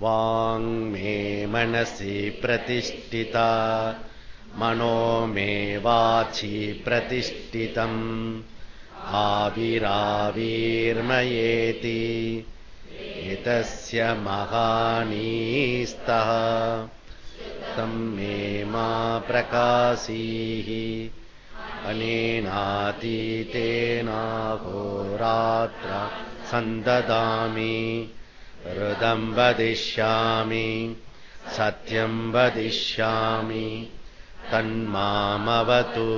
वाङ्मे मनसि प्रतिष्ठिता। मनो मे वाचि प्रतिष्ठितम् आविराविर्मयेति। एतस्य महानीस्तः। तम् मे मा प्रकाशीः। अनेनातीतेनाहोरात्र सन्ददामि हृदम् वदिष्यामि सत्यम् वदिष्यामि। तन्मामवतु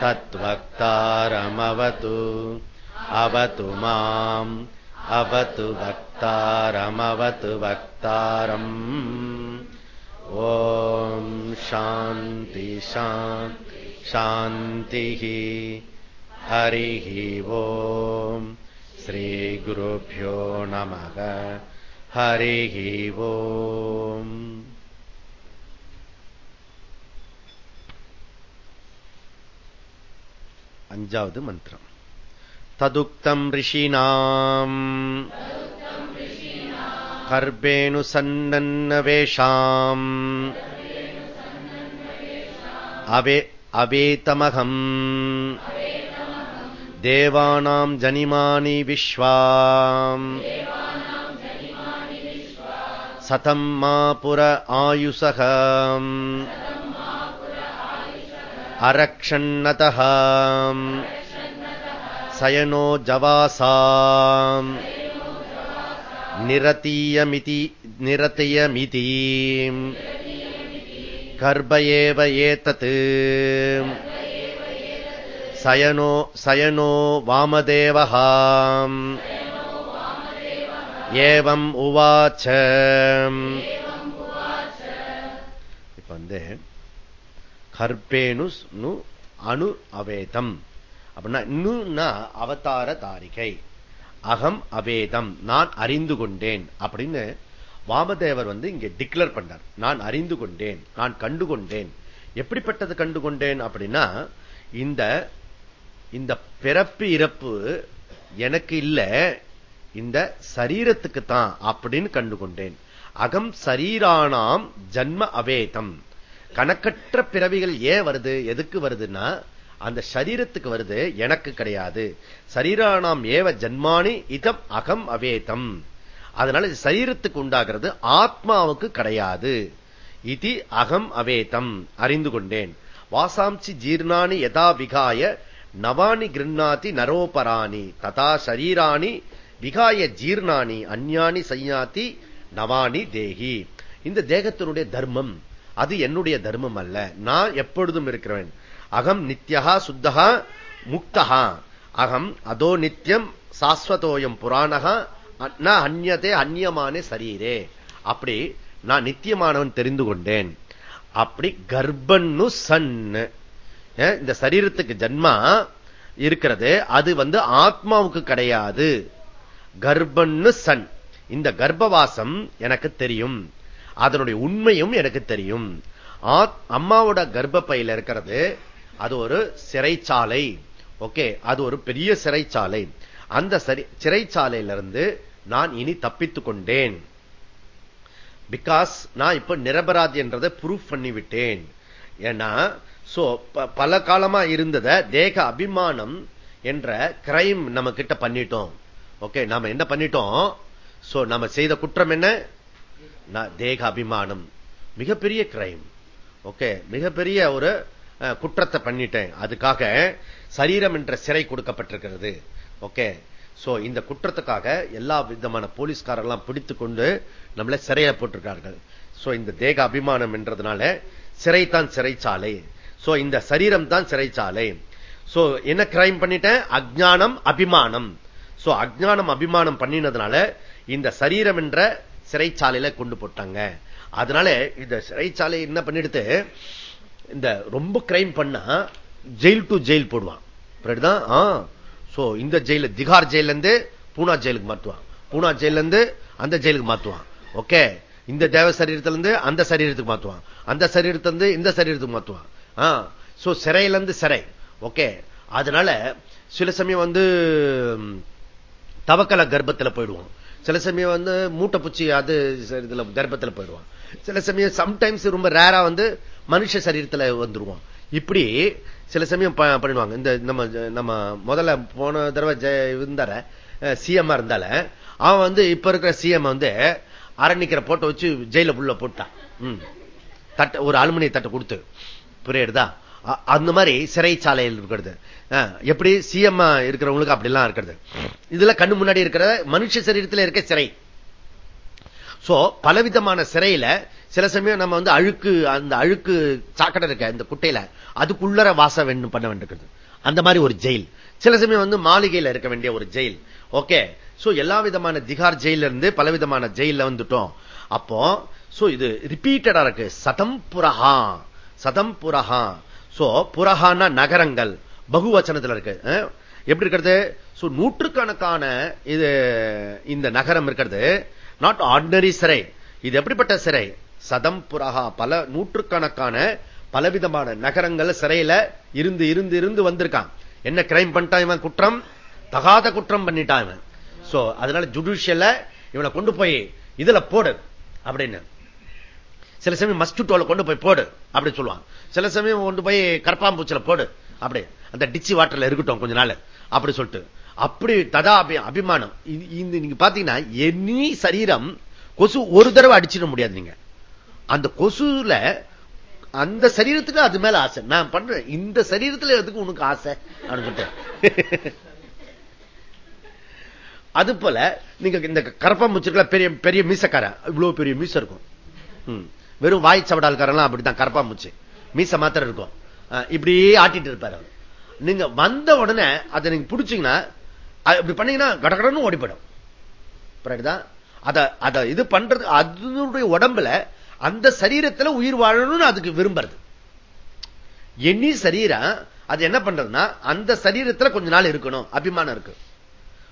तद्वक्तारमवतु अवतु माम् अवतु वक्तारमवतु वक्तारम्। ॐ शान्ति शान्तिः हरिः ॐ श्रीगुरुभ्यो नमः हरिः ॐ அஞ்சாவது மந்திரம் ததுக்தம் ரிஷினாம் கர்ப்பேணு சன்னவேஷாம் அவே அவேதமகம் தேவானாம் ஜனிமானி விஸ்வாம் சதம் மா புர ஆயுசகம் அரக்ஷன்னதः சயனோ ஜவாசாம். நிரதீயமிதி நிரதயமிதி. கர்ப்ப ஏவ ஏதத். சயனோ சயனோ வாமதேவஹாம். ஏவம் உவாச்ச. இப்ப வந்து கர்ப்பேனு அணு அவேதம். அப்படின்னா இன்னும்னா அவதார தாரிகை. அகம் அவேதம் நான் அறிந்து கொண்டேன். அப்படின்னு வாமதேவர் வந்து இங்க டிக்ளேர் பண்ணார் நான் அறிந்து கொண்டேன் நான் கண்டு கொண்டேன். எப்படிப்பட்டது கண்டு கொண்டேன் அப்படின்னா இந்த இந்த பிறப்பு இறப்பு எனக்கு இல்ல இந்த சரீரத்துக்கு தான் அப்படின்னு கண்டு கொண்டேன் அகம் சரீரானாம் ஜன்ம அவேதம். கணக்கற்ற பிறவிகள் ஏன் வருது எதுக்கு வருதுன்னா அந்த சரீரத்துக்கு வருது எனக்கு கிடையாது. சரீரானாம் ஏவ ஜன்மானி இதம் அகம் அவேதம். அதனால சரீரத்துக்கு உண்டாகிறது ஆத்மாவுக்கு கிடையாது. இது அகம் அவேதம் அறிந்து கொண்டேன். வாசாம்சி ஜீர்ணானி யதா விகாய நவானி கிருண்ணாதி நரோபராணி ததா சரீராணி விகாய ஜீர்ணானி அந்யானி சையாத்தி நவானி தேகி. இந்த தேகத்தினுடைய தர்மம் அது என்னுடைய தர்மம் அல்ல. நான் எப்பொழுதும் இருக்கிறேன் அகம் நித்யகா சுத்தகா முக்தகா அகம் அதோ நித்தியம் சாஸ்வதோயம் புராணகா நான் அந்நதே அந்நியமான சரீரே. அப்படி நான் நித்தியமானவன் தெரிந்து கொண்டேன். அப்படி கர்ப்பன்னு சன்னு இந்த சரீரத்துக்கு ஜன்மா இருக்கிறது அது வந்து ஆத்மாவுக்கு கிடையாது. கர்ப்பன்னு சன். இந்த கர்ப்பவாசம் எனக்கு தெரியும். அதனுடைய உண்மையும் எனக்கு தெரியும். அம்மாவோட கர்ப்பப்பையில் இருக்கிறது அது ஒரு சிறைச்சாலை. ஓகே அது ஒரு பெரிய சிறைச்சாலை. அந்த சிறைச்சாலையிலிருந்து நான் இனி தப்பித்துக் கொண்டேன். பிகாஸ் நான் இப்ப நிரபராதி என்றதை ப்ரூஃப் பண்ணிவிட்டேன். ஏன்னா சோ பல காலமா இருந்தத தேக அபிமானம் என்ற கிரைம் நம்ம கிட்ட பண்ணிட்டோம். ஓகே நாம என்ன பண்ணிட்டோம்? சோ நம்ம செய்த குற்றம் என்ன? தேக அபிமானம். மிகப்பெரிய கிரைம் ஓகே மிகப்பெரிய ஒரு குற்றத்தை பண்ணிட்டேன். அதுக்காக சரீரம் என்ற சிறை கொடுக்கப்பட்டிருக்கிறது. ஓகே சோ இந்த குற்றத்துக்காக எல்லா விதமான போலீஸ்காரெல்லாம் பிடித்து கொண்டு நம்மள சிறையில போட்டிருக்கார்கள். சோ இந்த தேக அபிமானம் என்றதுனால சிறைத்தான் சிறைச்சாலை. சோ இந்த சரீரம் தான் சிறைச்சாலை. சோ என்ன கிரைம் பண்ணிட்டேன்? அஜானம் அபிமானம். சோ அஜானம் அபிமானம் பண்ணினதுனால இந்த சரீரம் என்ற சிறைச்சாலையில கொண்டு போட்டாங்க. அதனால இந்த சிறைச்சாலை என்ன பண்ணிடுத்து இந்த ரொம்ப கிரைம் பண்ணா ஜெயில் டு ஜெயில் போடுவான். இந்த ஜெயில திகார் ஜெயில இருந்து பூனா ஜெயிலுக்கு மாத்துவான். பூனா ஜெயில இருந்து அந்த ஜெயிலுக்கு மாத்துவான். ஓகே இந்த தேவ சரீரத்திலிருந்து அந்த சரீரத்துக்கு மாத்துவான். அந்த சரீரத்திலிருந்து இந்த சரீரத்துக்கு மாத்துவான். சிறையில இருந்து சிறை. ஓகே அதனால சில சமயம் வந்து தவக்கல கர்ப்பத்தில் போயிடுவோம். சில சமயம் வந்து மூட்டை பூச்சி அது இதுல கர்ப்பத்தில் போயிடுவான் சில சமயம் சம்டைம்ஸ் ரொம்ப ரேரா வந்து மனுஷ சரீரத்தில் வந்துருவான் இப்படி சில சமயம் பண்ணிடுவாங்க. இந்த நம்ம நம்ம முதல்ல போன தடவை இருந்தார சிஎம்மா இருந்தால அவன் வந்து இப்ப இருக்கிற சிஎம் வந்து அரணிக்கிற போட்டோ வச்சு ஜெயில உள்ள போட்டான். தட்டை ஒரு அலுமினிய தட்டை கொடுத்து. புரியுதா? அந்த மாதிரி சிறைச்சாலையில் இருக்கிறது. எப்படி சிஎம் இருக்கிறவங்களுக்கு அப்படிலாம் இருக்கிறது. இதுல கண்ணு முன்னாடி இருக்கிற மனுஷ சரீரத்தில் இருக்க சிறை. சோ பலவிதமான சிறையில சில சமயம் நம்ம வந்து அழுக்கு அந்த அழுக்கு சாக்கடை இருக்க இந்த குட்டையில அதுக்குள்ளர வாசம் வேணும் பண்ண வேண்டியிருக்கிறது. அந்த மாதிரி ஒரு ஜெயில். சில சமயம் வந்து மாளிகையில இருக்க வேண்டிய ஒரு ஜெயில். ஓகே? சோ எல்லா விதமான திகார் ஜெயில இருந்து பலவிதமான ஜெயில வந்துட்டோம். அப்போ சோ இது ரிப்பீட்டடா இருக்கு. சதம் புரஹா. சதம் புரஹா. சோ புரஹான நகரங்கள். பகுவச்சனத்தில் இருக்கு. எப்படி இருக்கிறது? நூற்றுக்கணக்கான இது இந்த நகரம் இருக்கிறது. நாட் ஆர்டினரி சிறை. இது எப்படிப்பட்ட சிறை? சதம் புரஹா. பல நூற்றுக்கணக்கான பலவிதமான நகரங்கள் சிறையில இருந்து இருந்து இருந்து வந்திருக்கான். என்ன கிரைம் பண்ணிட்டான் இவன்? குற்றம்? தகாத குற்றம் பண்ணிட்டான் இவன். சோ அதனால ஜுடிஷியல இவனை கொண்டு போய் இதுல போடு. அப்படின்னு. சில சமயம் மஸ்கிட்டோல கொண்டு போய் போடு அப்படின்னு சொல்லுவான் சில சமயம் கொண்டு போய் கற்பாம்பூச்சில போடு அப்படி. அந்த டிச்சி வாட்டர்ல இருக்கட்டும் கொஞ்ச நாள். அப்படி சொல்லிட்டு. அப்படி ததா அபிமானம். இந்த நீங்க பாத்தீங்கன்னா எனி சரீரம் கொசு ஒரு தடவை அடிச்சிட முடியாது நீங்க. அந்த கொசுல அந்த சரீரத்துக்கு அது மேல ஆசை. நான் பண்றேன் இந்த சரீரத்துல எதுக்கு உனக்கு ஆசை? அப்படின்னு சொல்லிட்டு. அது போல நீங்க இந்த கரப்பா வச்சிருக்கல பெரிய பெரிய மீசக்கார இவ்வளவு பெரிய மீச இருக்கும். வெறும் வாய் சவடால்காரெல்லாம் அப்படித்தான் கரப்பாம்பூச்சி மீச மாத்திரம் இருக்கும். இப்படியே ஆட்டிட்டு இருப்பாரு நீங்க வந்த உடனே அதை நீங்க பிடிச்சீங்கன்னா இப்படி பண்ணீங்கன்னா கடகடன்னு ஓடிப்படும். அதை அதை இது பண்றது அதனுடைய உடம்புல அந்த சரீரத்துல உயிர் வாழணும்னு அதுக்கு விரும்புறது. எண்ணி சரீரம் அது என்ன பண்றதுன்னா அந்த சரீரத்துல கொஞ்ச நாள் இருக்கணும். அபிமானம் இருக்கு.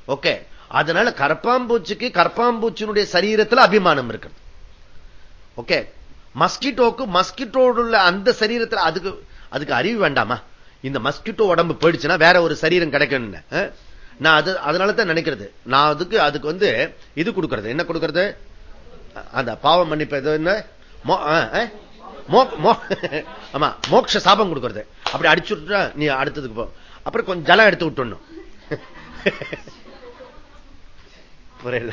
ஓகே. அதனால கரப்பாம்பூச்சிக்கு கரப்பாம்பூச்சினுடைய சரீரத்தில் அபிமானம் இருக்கிறது. ஓகே. மஸ்கிட்டோக்கு மஸ்கிட்டோடு உள்ள அந்த சரீரத்தில் அதுக்கு அதுக்கு அறிவு வேண்டாமா? இந்த மஸ்கிட்டோ உடம்பு போயிடுச்சுன்னா வேற ஒரு சரீரம் கிடைக்கும் நான் அது அதனால தான் நினைக்கிறது. நான் அதுக்கு அதுக்கு வந்து இது கொடுக்கறது. என்ன கொடுக்கறது? அந்த பாவம் மன்னிப்பு என்ன? ஆமா மோக்ஷ சாபம் கொடுக்கறது. அப்படி அடிச்சு விட்டுட்டா நீ அடுத்ததுக்கு போ. அப்புறம் கொஞ்சம் ஜலம் எடுத்து விட்டுணும் புரியல?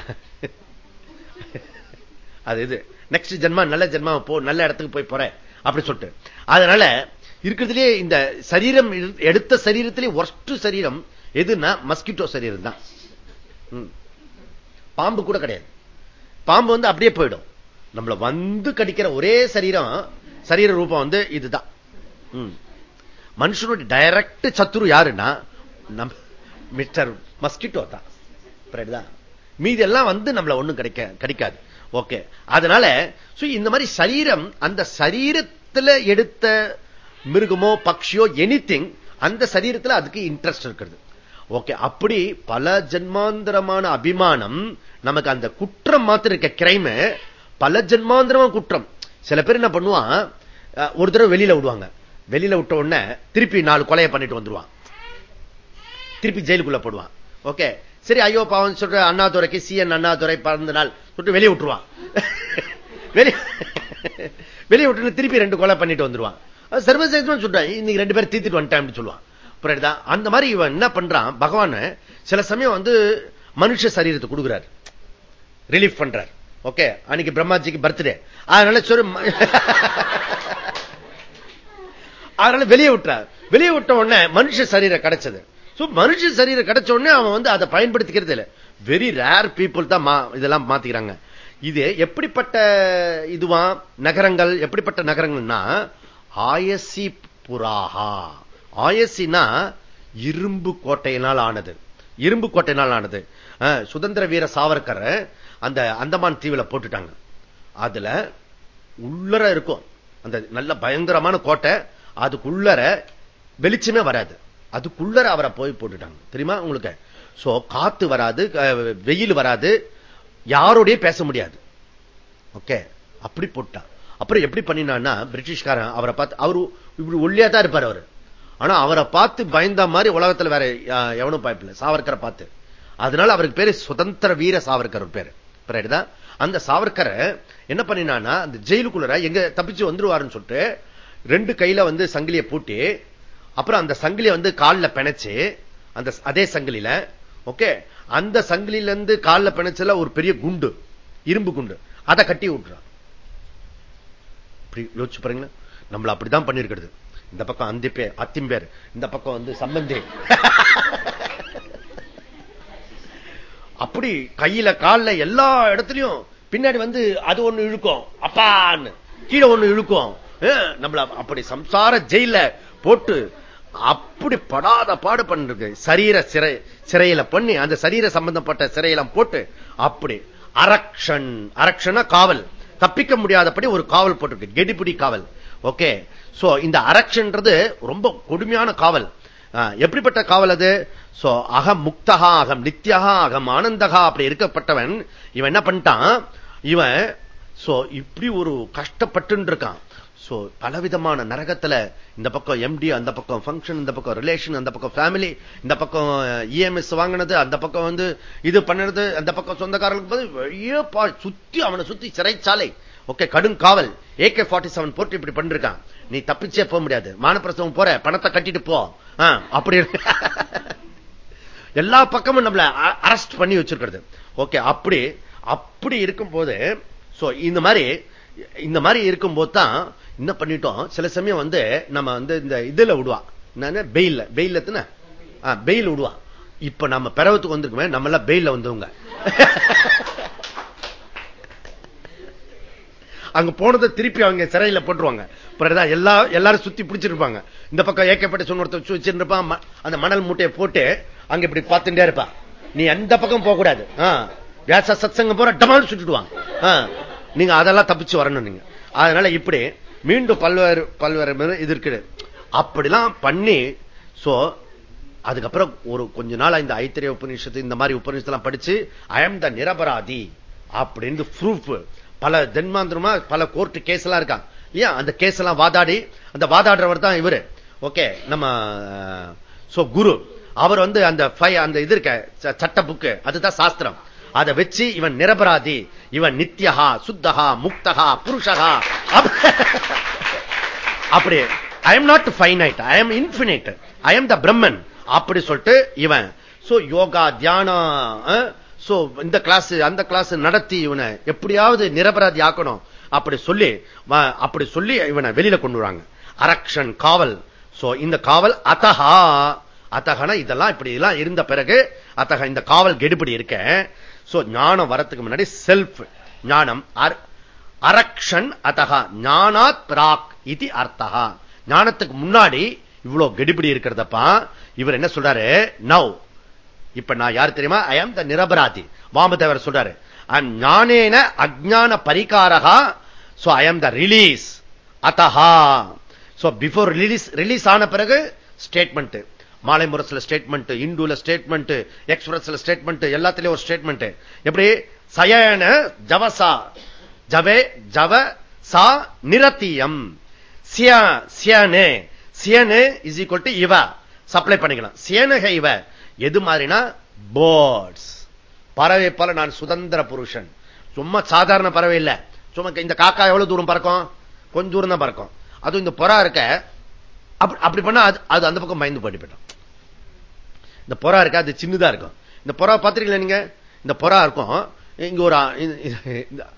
அது இது. நெக்ஸ்ட் ஜென்மா நல்ல ஜென்மா போ நல்ல இடத்துக்கு போய் போறேன் அப்படி சொல்லிட்டு. அதனால இருக்கிறதுலே இந்த சரீரம் எடுத்த சரீரத்திலே ஒர்ஸ்ட் சரீரம் எதுன்னா மஸ்கிட்டோ சரீரம் தான். பாம்பு கூட கிடையாது. பாம்பு வந்து அப்படியே போயிடும். நம்மள வந்து கடிக்கிற ஒரே சரீரம் சரீர ரூபம் வந்து இதுதான். மனுஷனுடைய டைரக்ட் சத்துரு யாருன்னா மிஸ்டர் மஸ்கிட்டோ தான். மீதி எல்லாம் வந்து நம்மள ஒண்ணும் கிடைக்க கிடைக்காது. ஓகே அதனால இந்த மாதிரி சரீரம் அந்த சரீரத்தில் எடுத்த மிருகமோ பக்ஷியோ எனிதிங் அந்த சரீரத்தில் அதுக்கு இன்ட்ரெஸ்ட் இருக்கிறது. ஓகே அப்படி பல ஜென்மாந்திரமான அபிமானம் நமக்கு அந்த குற்றம் மாத்திரம் இருக்க கிரைம பல ஜென்மாந்திரமான குற்றம். சில பேர் என்ன பண்ணுவான் ஒரு தடவை வெளியில விடுவாங்க. வெளியில விட்ட உடனே திருப்பி நாலு கொலையை பண்ணிட்டு வந்துருவான். திருப்பி ஜெயிலுக்குள்ள போடுவான். ஓகே சரி ஐயோ பாவம் சொல்ற அண்ணாதுரைக்கு சி என் அண்ணாதுரை பிறந்த நாள் சொல்லிட்டு வெளியே விட்டுருவான். வெளியே விட்டு திருப்பி ரெண்டு கொலை பண்ணிட்டு வந்துருவான். சர்வசேதம் சொல்றான் இன்னைக்கு ரெண்டு பேரும் தீர்த்துட்டு வந்துட்டேன் சொல்லுவான். புரியுதா அந்த மாதிரி இவன் என்ன பண்றான்? பகவான் சில சமயம் வந்து மனுஷ சரீரத்தை கொடுக்குறாரு. ரிலீஃப் பண்றார். ஓகே அன்னைக்கு பிரம்மாஜிக்கு பர்த்டே அதனால சொல்லு அதனால வெளியே விட்டார் வெளியே விட்ட உடனே மனுஷ சரீரம் கிடைச்சது. மனுஷ சரீரம் கிடைச்ச உடனே அவன் வந்து அதை பயன்படுத்திக்கிறது இல்லை. வெரி ரேர் பீப்புள் தான் இதெல்லாம் மாத்திக்கிறாங்க. இது எப்படிப்பட்ட இதுவா? நகரங்கள் எப்படிப்பட்ட நகரங்கள்னா ஆயசி புராகா ஆயசினா இரும்பு கோட்டையினால் ஆனது. இரும்பு கோட்டையினால் ஆனது. சுதந்திர வீர சாவர்கர் அந்த அந்தமான் தீவில போட்டுட்டாங்க. அதுல உள்ளர இருக்கும். அந்த நல்ல பயங்கரமான கோட்டை அதுக்குள்ளர வெளிச்சமே வராது. அதுக்குள்ளர அவரை போய் போட்டுட்டாங்க. தெரியுமா உங்களுக்கு? சோ காத்து வராது வெயில் வராது யாரோடய பேச முடியாது. ஓகே அப்படி போட்டான் அப்புறம் எப்படி பண்ணினான்னா பிரிட்டிஷ்காரன் அவரை பார்த்து அவரு இப்படி ஒல்லியா தான் இருப்பார் அவரு. ஆனா அவரை பார்த்து பயந்த மாதிரி உலகத்துல வேற எவனும் பாய்ப்பில்ல சாவர்கரை பார்த்து. அதனால அவருக்கு பேரு சுதந்திர வீர சாவர்கர் பேரு. அந்த சாவர்கரை என்ன பண்ணினான்னா அந்த ஜெயிலுக்குள்ள எங்க தப்பிச்சு வந்துருவாருன்னு சொல்லிட்டு ரெண்டு கையில வந்து சங்கிலியை பூட்டி அப்புறம் அந்த சங்கிலியை வந்து காலில் பிணைச்சு அந்த அதே சங்கிலியில ஓகே அந்த சங்கிலியில இருந்து காலில் பிணைச்சல ஒரு பெரிய குண்டு இரும்பு குண்டு. அதை கட்டி விட்டுறான். யோசிச்சு பாருங்களேன். நம்மள அப்படிதான் பண்ணிருக்கிறது இந்த பக்கம் அந்தி பேர் அத்திம்பேர். இந்த பக்கம் வந்து சம்பந்தி. அப்படி கையில காலில் எல்லா இடத்துலயும் பின்னாடி வந்து அது ஒண்ணு இழுக்கும். அப்பான்னு. கீழே ஒண்ணு இழுக்கும். நம்மள அப்படி சம்சார ஜெயில போட்டு அப்படி படாத பாடு பண்ணிருக்கு. சரீர சிறை சிறையில பண்ணி அந்த சரீர சம்பந்தப்பட்ட சிறையெல்லாம் போட்டு அப்படி அரக்ஷன் அரக்ஷனா காவல். தப்பிக்க முடியாதபடி ஒரு காவல் போட்டிருக்கு. கெடிபிடி காவல். ஓகே. சோ இந்த அரக்ஷன்றது ரொம்ப கொடுமையான காவல். எப்படிப்பட்ட காவல் அது? சோ அகம் முக்தகா அகம் நித்தியகா அகம் ஆனந்தகா அப்படி இருக்கப்பட்டவன் இவன் என்ன பண்ணிட்டான்? இவன் சோ இப்படி ஒரு கஷ்டப்பட்டு இருக்கான். சோ பலவிதமான நரகத்துல இந்த பக்கம் எம்டி அந்த பக்கம் பங்கன் இந்த பக்கம் ரிலேஷன் அந்த பக்கம் ஃபேமிலி இந்த பக்கம் uh, இஎம்எஸ் வாங்கினது அந்த பக்கம் வந்து இது பண்ணது அந்த பக்கம் சொந்தக்காரர்களுக்கு சுத்தி அவனை சுத்தி சிறைச்சாலை. ஓகே கடும் காவல். ஏகே ஃபார்ட்டி செவன் போட்டு இப்படி பண்ணிருக்கான். நீ தப்பிச்சே போக முடியாது. மானப்பிரசவம் போற பணத்தை கட்டிட்டு போ. அப்படி எல்லா பக்கமும் நம்மள அரெஸ்ட் பண்ணி வச்சிருக்கிறது. ஓகே அப்படி அப்படி இருக்கும் போது இந்த மாதிரி இந்த மாதிரி இருக்கும்போது தான் என்ன பண்ணிட்டோம்? சில சமயம் வந்து நம்ம வந்து இந்த இதுல விடுவா. பெயில் பெயில் எத்தனை? பெயில் விடுவா. இப்ப நம்ம பிறவத்துக்கு வந்திருக்குமே நம்ம எல்லாம் பெயில வந்தவங்க. அங்க போனதை திருப்பி அவங்க சிறையில போட்டுருவாங்க. எல்லா எல்லாரும் சுத்தி பிடிச்சிருப்பாங்க. இந்த பக்கம் ஏக்கப்பட்ட சொன்ன வச்சிருப்பான் அந்த மணல் மூட்டையை போட்டு அங்க இப்படி பார்த்துட்டே இருப்பான் நீ எந்த பக்கம் போக கூடாது வியாச சத்சங்க போற டமால் சுட்டுடுவாங்க. நீங்க அதெல்லாம் தப்பிச்சு வரணும் நீங்க. அதனால இப்படி மீண்டும் பல்வேறு பல்வேறு இது இருக்குது அப்படிலாம் பண்ணி சோ அதுக்கப்புறம் ஒரு கொஞ்ச நாள் இந்த ஐத்திரிய உபநிஷத்து இந்த மாதிரி உபநிஷத்தெல்லாம் படிச்சு ஐஎம் த நிரபராதி அப்படின்னு ப்ரூஃப் பல தென்மாந்திரமா பல கோர்ட் கேஸ் எல்லாம் இருக்காங்க இல்லையா அந்த கேஸ் எல்லாம் வாதாடி அந்த வாதாடுறவர் தான் இவரு. ஓகே நம்ம சோ குரு. அவர் வந்து அந்த அந்த இது இருக்க சட்ட புக்கு அதுதான் சாஸ்திரம். அதை வச்சு இவன் நிரபராதி. இவன் நித்யகா சுத்தகா முக்தகா புருஷகா அப்படி I am not finite I am infinite I am the Brahman அப்படி சொல்லிட்டு இவன் சோ யோகா தியானம் சோ இந்த கிளாஸ் அந்த கிளாஸ் நடத்தி இவனை எப்படியாவது நிரபராதி ஆக்கணும். அப்படி சொல்லி அப்படி சொல்லி இவனை வெளியில கொண்டு வராங்க. அரக்ஷன் காவல். சோ இந்த காவல் அத்தகா அத்தகன இதெல்லாம் இப்படி எல்லாம் இருந்த பிறகு அத்தக இந்த காவல் கெடுபடி இருக்க சோ ஞானம் வரத்துக்கு முன்னாடி செல்ஃப் ஞானம் அரக்ஷன் அத்தகா ஞானாத் பிராக் இது அர்த்தகா. ஞானத்துக்கு முன்னாடி இவ்வளவு கெடுபிடி இருக்கிறதப்பா இவர் என்ன சொல்றாரு? நவ் இப்ப நான் யார் தெரியுமா? ஐ ஆம் த நிரபராதி வாமதேவர் சொல்றாரு. ஞானேன அஜான பரிகாரகா so I am the release அத்தகா so before release release ஆன பிறகு ஸ்டேட்மெண்ட் மாலை முரசுல ஸ்டேட்மெண்ட் இந்துல ஸ்டேட்மெண்ட் எக்ஸ்பிரஸ்ல ஸ்டேட்மெண்ட் எல்லாத்திலயும் ஒரு ஸ்டேட்மெண்ட் எப்படி? சயன ஜவசா. ஜவே ஜவ சா நிரத்தியம். சியனே. சியனே இஸ் ஈக்குவல் டு இவ. சப்ளை பண்ணிக்கலாம். சியனக இவ. எது மாதிரினா? பேர்ட்ஸ் பறவை போல நான் சுதந்திர புருஷன். சும்மா சாதாரண பறவை இல்லை. சும்மா இந்த காக்கா எவ்வளவு தூரம் பறக்கும்? கொஞ்சம் தூரம் தான் பறக்கும். அதுவும் இந்த புறா இருக்க அப்படி பண்ணா அது அந்த பக்கம் பயந்து போட்டு போயிட்டோம் இந்த புறா இருக்கா? அது சின்னதா இருக்கும். இந்த புறா பாத்திருக்கீங்களா நீங்க? இந்த புறா இருக்கும். இங்க ஒரு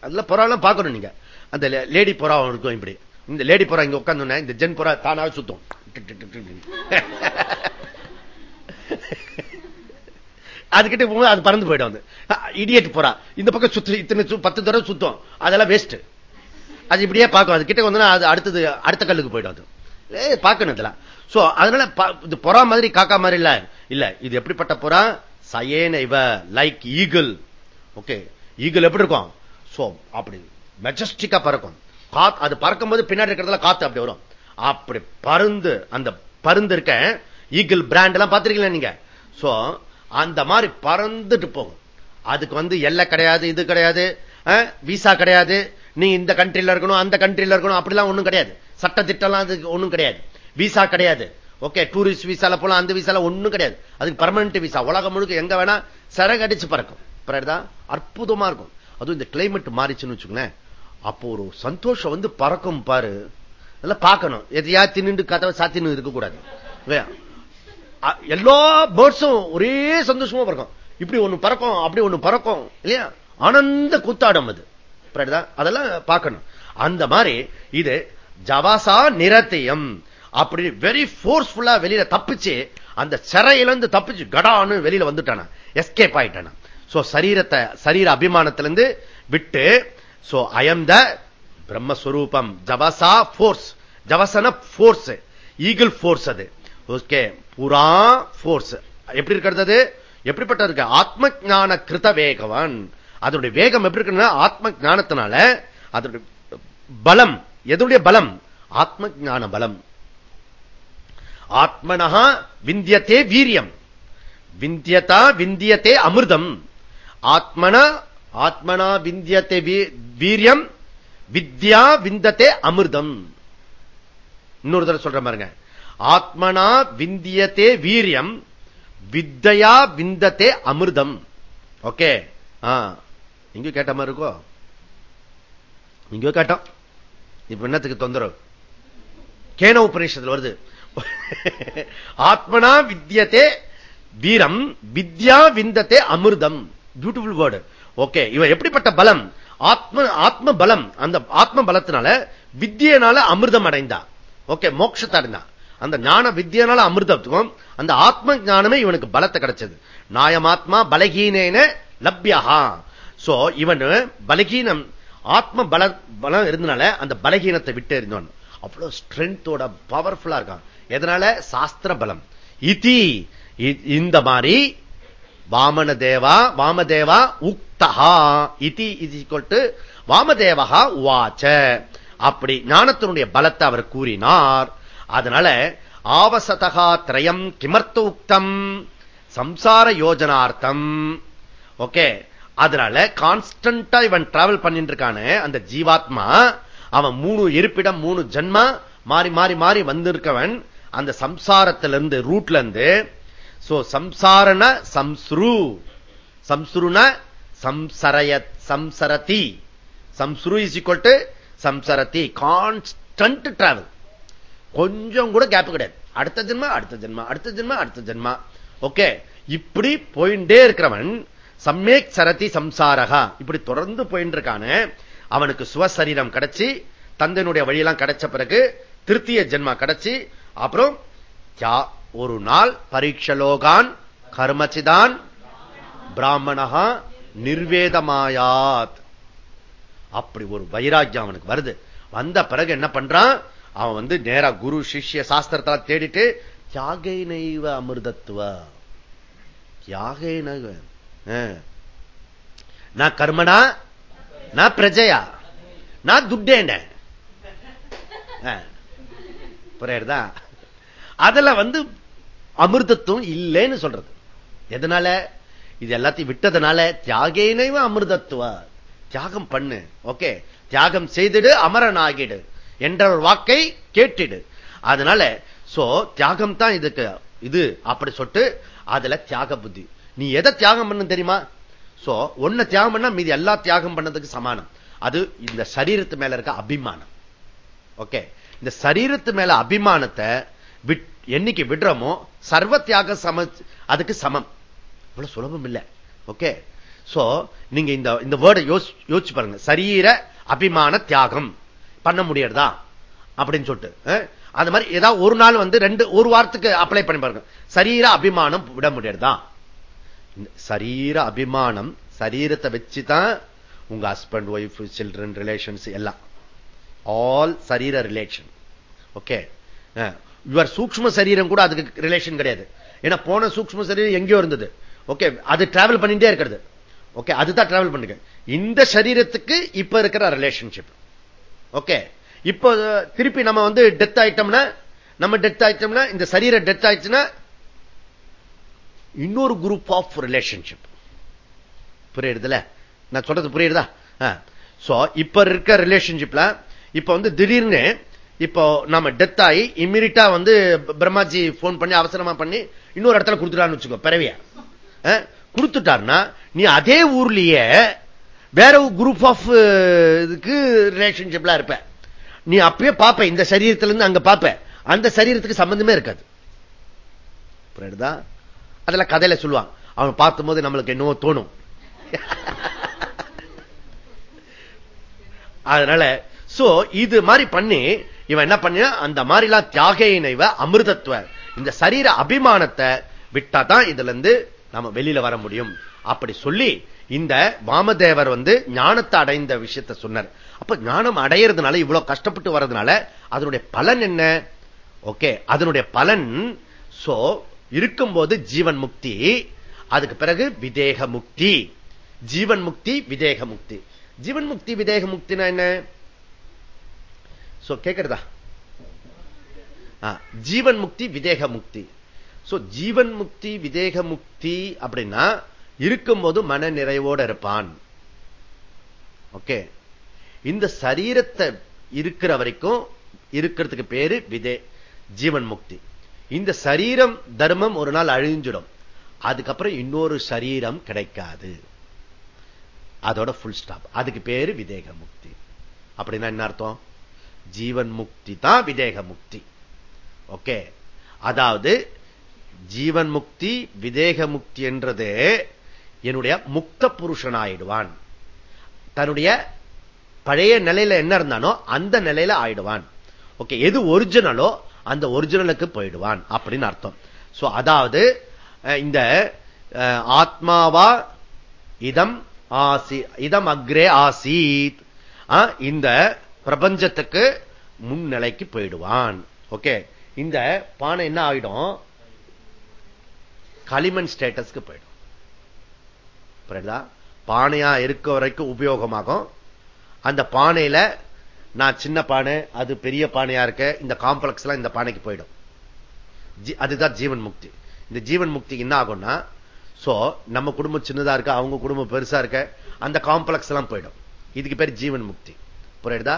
அதுல புறாலாம் பார்க்கணும் நீங்க. அந்த லேடி புறா இருக்கும் இப்படி. இந்த லேடி புறா இங்க உட்காந்து இந்த ஜென் புறா தானாவே சுத்தம். அதுக்கிட்ட போகும்போது அது பறந்து போயிடும் வந்து இடியட் புறா. இந்த பக்கம் சுத்து இத்தனை பத்து தடவை சுத்தம். அதெல்லாம் வேஸ்ட் அது இப்படியே பார்க்கும். அது கிட்ட வந்து அது அடுத்தது அடுத்த கல்லுக்கு போயிடும் அது. பார்க்கணும் இதெல்லாம். சோ அதனால இது புறா மாதிரி காக்கா மாதிரி இல்ல. இல்ல இது எப்படிப்பட்ட புறா? சயேன இவ லைக் ஈகிள் ஓகே ஈகிள் எப்படி இருக்கும்? சோ அப்படி மெஜஸ்டிக்கா பறக்கும். அது பறக்கும் போது பின்னாடி இருக்கிறதுல காத்து அப்படி வரும். அப்படி பருந்து அந்த பருந்து இருக்க ஈகிள் பிராண்ட் எல்லாம் பார்த்திருக்கீங்களா நீங்க? சோ அந்த மாதிரி பறந்துட்டு போகும். அதுக்கு வந்து எல்லை கிடையாது இது கிடையாது விசா கிடையாது. நீ இந்த கண்ட்ரியில இருக்கணும் அந்த கண்ட்ரியில இருக்கணும் அப்படிலாம் ஒண்ணும் கிடையாது. சட்ட திட்டம்லாம் அதுக்கு ஒண்ணும் கிடையாது. விசா கிடையாது. ஓகே டூரிஸ்ட் விசால போலாம் அந்த விசால ஒண்ணும் கிடையாது. அதுக்கு பர்மனன்ட் விசா உலகம் முழுக்க எங்க வேணா சிறகு அடிச்சு பறக்கும். அற்புதமா இருக்கும். அதுவும் இந்த கிளைமேட் மாறிச்சுன்னு வச்சுக்கோங்களேன். அப்போ ஒரு சந்தோஷம் வந்து பறக்கும் பாரு. அதெல்லாம் பார்க்கணும். எதையா தின்னு கதவை சாத்தின்னு இருக்கக்கூடாது. எல்லா பேர்ட்ஸும் ஒரே சந்தோஷமா பறக்கும். இப்படி ஒண்ணு பறக்கும் அப்படி ஒண்ணு பறக்கும். இல்லையா? ஆனந்த கூத்தாடம் அது. அதெல்லாம் பார்க்கணும். அந்த மாதிரி இது ஜவாசா நிறத்தையும் அப்படி வெரி போர்ஸ்ஃபுல்லா வெளியில தப்பிச்சு அந்த சிறையிலிருந்து தப்பிச்சு கடான்னு வெளியில வந்துட்டான. எஸ்கேப் ஆயிட்டான. சோ சரீரத்தை சரீர அபிமானத்திலிருந்து விட்டு சோ ஐஎம் த பிரம்மஸ்வரூபம். ஜவசா போர்ஸ் ஜவசன போர்ஸ் ஈகிள் போர்ஸ் அது. ஓகே புறா போர்ஸ் எப்படி இருக்கிறது எப்படிப்பட்ட இருக்கு? ஆத்ம ஞான கிருத வேகவன். அதனுடைய வேகம் எப்படி இருக்குன்னா ஆத்ம ஞானத்தினால அதனுடைய பலம் எதனுடைய பலம்? ஆத்ம ஞான பலம். ஆத்மனஹா விந்தியத்தே வீரியம். விந்தியதா விந்தியத்தே அமிர்தம். ஆத்மன ஆத்மனா விந்தியத்தை வீரியம். வித்யா விந்தத்தே அமிர்தம். இன்னொரு தடவை சொல்ற பாருங்க. ஆத்மனா விந்தியத்தே வீரியம். வித்தையா விந்தத்தே அமிர்தம். ஓகே. இங்க கேட்ட மாதிரி இருக்கோ? இங்கோ கேட்டோம். இப்ப என்னத்துக்கு தொந்தரவு? கேன உபநிஷத்துல வருது. ஆத்மனா வித்தியத்தே வீரம் வித்யா விந்தத்தே அமிர்தம். பியூட்டிஃபுல் வேர்டு ஓகே இவன் எப்படிப்பட்ட பலம்? ஆத்ம ஆத்ம பலம் அந்த ஆத்ம பலத்தினால வித்தியனால அமிர்தம் அடைந்தா. ஓகே மோட்சத்தை அடைந்தா. அந்த ஞான வித்தியனால அமிர்தத்துவம் அந்த ஆத்ம ஞானமே இவனுக்கு பலத்தை கிடைச்சது. நாயமாத்மா பலகீனேன லப்யஹா. சோ இவன் பலகீனம் ஆத்ம பல பலம் இருந்தனால அந்த பலகீனத்தை விட்டு எறிந்தான். அவ்வளவு ஸ்ட்ரென்த்தோட பவர்ஃபுல்லா இருக்கான். எதனால? சாஸ்திர பலம். இதி இந்த மாதிரி வாமன தேவா வாமதேவா உக்தகா இதி இது வாமதேவகா உவாச்ச. அப்படி ஞானத்தினுடைய பலத்தை அவர் கூறினார். அதனால ஆவசதகா திரயம் கிமர்த்த உக்தம் சம்சார யோஜனார்த்தம். ஓகே. அதனால கான்ஸ்டன்டா இவன் டிராவல் பண்ணிட்டு இருக்கான அந்த ஜீவாத்மா அவன் மூணு இருப்பிடம் மூணு ஜன்மா மாறி மாறி மாறி வந்திருக்கவன் அந்த சம்சாரத்திலிருந்து ரூட்ல இருந்து சோ சம்சாரண சம்ஸ்ரு சம்ஸ்ருன சம்சரய சம்சரதி சம்ஸ்ரு இஸ் ஈக்வல் டு சம்சரதி கான்ஸ்டன்ட் டிராவல் கொஞ்சம் கூட கேப் கிடையாது. அடுத்த ஜென்மா அடுத்த ஜென்மா அடுத்த ஜென்மா அடுத்த ஜென்மா. ஓகே இப்படி போயிட்டே இருக்கிறவன் சமேக் சரதி சம்சாரகா இப்படி தொடர்ந்து போயிட்டு இருக்கான அவனுக்கு சுவசரீரம் கிடைச்சி தந்தனுடைய வழியெல்லாம் கிடைச்ச பிறகு திருத்திய ஜென்மா கிடைச்சி அப்புறம் ஒரு நாள் பரீட்சலோகான் கர்மச்சிதான் பிராமணகா நிர்வேதமாயாத். அப்படி ஒரு வைராக்கியம் அவனுக்கு வருது. வந்த பிறகு என்ன பண்றான்? அவன் வந்து நேரா குரு சிஷ்ய சாஸ்திரத்தை தேடிட்டு தியாகை நைவ அமிர்தத்துவ. தியாகை நைவ நான் கர்மனா? நான் பிரஜையா? நான் துட்டேன புரியுறதா அதுல வந்து அமிர்தத்துவம் இல்லைன்னு சொல்றது. எதனால? இது எல்லாத்தையும் விட்டதுனால தியாகேனைவ அமிர்தத்துவ. தியாகம் பண்ணு. ஓகே. தியாகம் செய்திடு அமரன் ஆகிடு என்ற ஒரு வாக்கை கேட்டுடு. அதனால சோ தியாகம் தான் இதுக்கு இது அப்படி சொல்லிட்டு அதுல தியாக புத்தி. நீ எதை தியாகம் பண்ண தெரியுமா? சோ ஒன்ன தியாகம் பண்ணா மீது எல்லா தியாகம் பண்ணதுக்கு சமானம். அது இந்த சரீரத்து மேல இருக்க அபிமானம். ஓகே இந்த சரீரத்து மேல அபிமானத்தை என்னைக்கு விடுறோமோ சர்வ தியாக சம அதுக்கு சமம். இவ்வளவு சுலபம் இல்லை. ஓகே சோ நீங்க இந்த இந்த வேர்டை யோசிச்சு பாருங்க. சரீர அபிமான தியாகம். பண்ண முடியறதா? அப்படின்னு சொல்லிட்டு அந்த மாதிரி ஏதாவது ஒரு நாள் வந்து ரெண்டு ஒரு வாரத்துக்கு அப்ளை பண்ணி பாருங்க. சரீர அபிமானம் விட முடியறதா? சரீர அபிமானம் சரீரத்தை வச்சுதான் உங்க ஹஸ்பண்ட் ஒய்ஃப் சில்ட்ரன் ரிலேஷன்ஸ் எல்லாம். ஆல் சரீர ரிலேஷன் ஓகே யுவர் சூக்ம சரீரம் கூட அதுக்கு ரிலேஷன் கிடையாது. ஏன்னா போன சூக்ம சரீரம் எங்கேயோ இருந்தது. ஓகே அது டிராவல் பண்ணிட்டே இருக்கிறது. ஓகே அதுதான் டிராவல் பண்ணுங்க இந்த சரீரத்துக்கு இப்ப இருக்கிற ரிலேஷன்ஷிப் ஓகே இப்போ திருப்பி நம்ம வந்து டெத் ஆயிட்டோம்னா நம்ம டெத் ஆயிட்டோம்னா இந்த சரீர டெத் ஆயிடுச்சுன்னா இன்னொரு குரூப் ஆஃப் ரிலேஷன்ஷிப் புரியுதுல? நான் சொல்றது புரியுதா? சோ இப்ப இருக்க ரிலேஷன்ஷிப்ல இப்ப வந்து திடீர்னு இப்போ நம்ம டெத் ஆகி இம்மிடியா வந்து பிரம்மாஜி போன் பண்ணி அவசரமா பண்ணி இன்னொரு இடத்துல கொடுத்துட்டான்னு வச்சுக்கோ பிறவிய. கொடுத்துட்டாருன்னா நீ அதே ஊர்லயே வேற குரூப் ஆஃப் இதுக்கு ரிலேஷன்ஷிப்ல இருப்ப. நீ அப்பயே பாப்ப இந்த சரீரத்திலிருந்து அங்க பாப்ப. அந்த சரீரத்துக்கு சம்பந்தமே இருக்காது. புரியுதா? அதெல்லாம் கதையில சொல்லுவான். அவன் பார்த்தும் போது நம்மளுக்கு என்னவோ தோணும். அதனால சோ இது மாதிரி பண்ணி இவன் என்ன பண்ண அந்த மாதிரிலாம் தியாகையினைவ அமிர்தத்துவ இந்த சரீர அபிமானத்தை விட்டா தான் இதுல இருந்து நம்ம வெளியில வர முடியும். அப்படி சொல்லி இந்த வாமதேவர் வந்து ஞானத்தை அடைந்த விஷயத்தை சொன்னார். அப்ப ஞானம் அடையிறதுனால இவ்வளவு கஷ்டப்பட்டு வர்றதுனால அதனுடைய பலன் என்ன? ஓகே அதனுடைய பலன் சோ இருக்கும்போது ஜீவன் முக்தி அதுக்கு பிறகு விதேக முக்தி. ஜீவன் முக்தி விதேக முக்தி. ஜீவன் முக்தி விதேக முக்தினா என்ன? சோ ஜீவன் முக்தி விதேக முக்தி. சோ ஜீவன் முக்தி விதேக முக்தி அப்படின்னா இருக்கும்போது மன நிறைவோட இருப்பான். ஓகே? இந்த சரீரத்தை இருக்கிற வரைக்கும் இருக்கிறதுக்கு பேரு விதே ஜீவன் முக்தி. இந்த சரீரம் தர்மம் ஒரு நாள் அழிஞ்சிடும். அதுக்கப்புறம் இன்னொரு சரீரம் கிடைக்காது. அதோட ஃபுல் ஸ்டாப் அதுக்கு பேரு விதேக முக்தி. அப்படின்னா என்ன அர்த்தம்? ஜீவன் முக்தி தான் விதேக முக்தி. ஓகே? அதாவது ஜீவன் முக்தி விதேக முக்தி என்றது என்னுடைய முக்த புருஷனாயிடுவான். தன்னுடைய பழைய நிலையில என்ன இருந்தானோ அந்த நிலையில ஆயிடுவான். ஓகே? எது ஒரிஜினலோ அந்த ஒரிஜினலுக்கு போயிடுவான் அப்படின்னு அர்த்தம். சோ அதாவது இந்த ஆத்மாவா இதம் ஆசி இதம் அக்ரே ஆசீத். இந்த பிரபஞ்சத்துக்கு முன்னிலைக்கு போயிடுவான். ஓகே இந்த பானை என்ன ஆயிடும்? களிமண் ஸ்டேட்டஸ்க்கு போயிடும். புரியுதா? பானையா இருக்க வரைக்கும் உபயோகமாகும். அந்த பானையில நான் சின்ன பானை அது பெரிய பானையா இருக்க இந்த காம்ப்ளெக்ஸ் எல்லாம் இந்த பானைக்கு போயிடும். அதுதான் ஜீவன் முக்தி. இந்த ஜீவன் முக்தி என்ன ஆகும்னா சோ நம்ம குடும்பம் சின்னதா இருக்க அவங்க குடும்பம் பெருசா இருக்க அந்த காம்ப்ளெக்ஸ் எல்லாம் போயிடும். இதுக்கு பேர் ஜீவன் முக்தி. புரியுதா?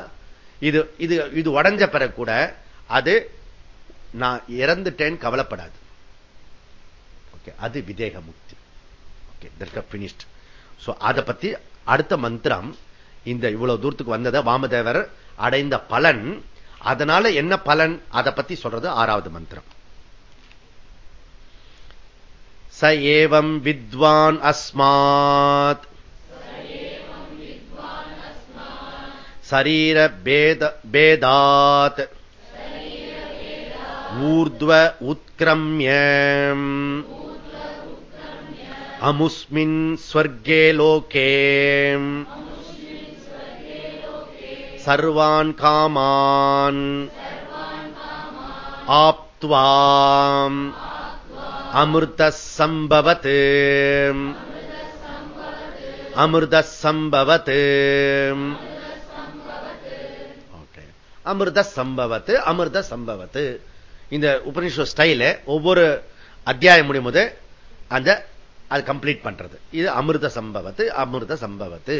இது இது இது உடஞ்ச பிறகு கூட அது நான் இறந்துட்டேன் கவலைப்படாது. ஓகே அது விதேக முக்தி. ஓகே பினிஷ்ட் சோ அதை பத்தி அடுத்த மந்திரம் இந்த இவ்வளவு தூரத்துக்கு வந்ததை வாமதேவர் அடைந்த பலன். அதனால என்ன பலன்? அதை பத்தி சொல்றது ஆறாவது மந்திரம். ச ஏவம் வித்வான் அஸ்மாத். சரீர பேதாத். ஊர்த்வ உத்கிரமிய. அமுஸ்மின் ஸ்வர்கே லோகே. சர்வான் காமான். ஆப்துவாம். அமிர்த சம்பவத் அமிர்த சம்பவத் அமிர்த சம்பவத்து அமிர்த சம்பவத்து இந்த உபனிஷ ஸ்டைல ஒவ்வொரு அத்தியாயம் முடியும் போது அந்த அது கம்ப்ளீட் பண்றது. இது அமிர்த சம்பவத்து அமிர்த சம்பவத்து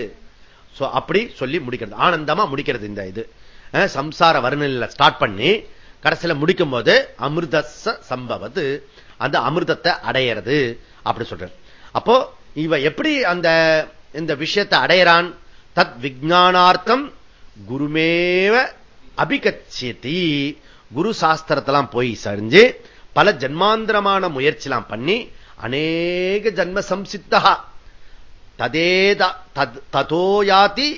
அப்படி சொல்லி முடிக்கிறது. ஆனந்தமா முடிக்கிறது இந்த இது. சம்சார வர்ணில ஸ்டார்ட் பண்ணி கடைசியில முடிக்கும் போது அமிர்த சம்பவத்து அந்த அமிர்தத்தை அடையிறது. அப்படி சொல்ற அப்போ இவ எப்படி அந்த இந்த விஷயத்தை அடையிறான்? தத் விஜானார்த்தம் குருமேவ அபிகச்சியத்தி குரு சாஸ்திரத்தெல்லாம் போய் சரிஞ்சு பல ஜன்மாந்திரமான முயற்சிலாம் பண்ணி அநேக ஜன்ம சம்சித்தகா. ததேத ததோயாதி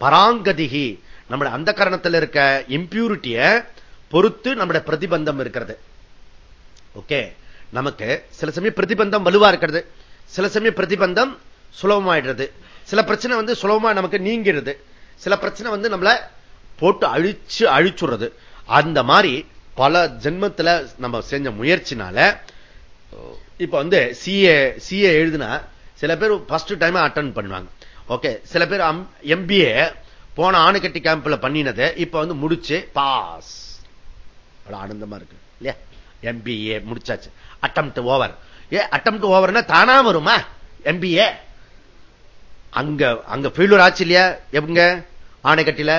பராங்கதிகி நம்முடைய அந்த கரணத்தில் இருக்க இம்பியூரிட்டிய பொறுத்து நம்முடைய பிரதிபந்தம் இருக்கிறது. ஓகே? நமக்கு சில சமயம் பிரதிபந்தம் வலுவா இருக்கிறது. சில சமயம் பிரதிபந்தம் சுலபமாயிடுறது. சில பிரச்சனை வந்து சுலபமா நமக்கு நீங்கிறது சில பிரச்சனை வந்து நம்மள போட்டு அழிச்சு அழிச்சுடுறது. அந்த மாதிரி பல ஜென்மத்தில் நம்ம செஞ்ச முயற்சினால இப்ப வந்து சிஏ சிஏ எழுதுனா சில பேர் ஃபர்ஸ்ட் டைம் அட்டன் பண்ணுவாங்க. ஓகே சில பேர் எம்பிஏ போன ஆணுக்கட்டி கேம்ப்ல பண்ணினது இப்ப வந்து முடிச்சு பாஸ் ஆனந்தமா இருக்கு இல்லையா? எம்பிஏ முடிச்சாச்சு. அட்டம் ஓவர் ஏ அட்டம் ஓவர்னா தானா வருமா? எம்பிஏ அங்க அங்க ஃபெயிலூர் ஆச்சு இல்லையா? எங்க? ஆணைக்கட்டில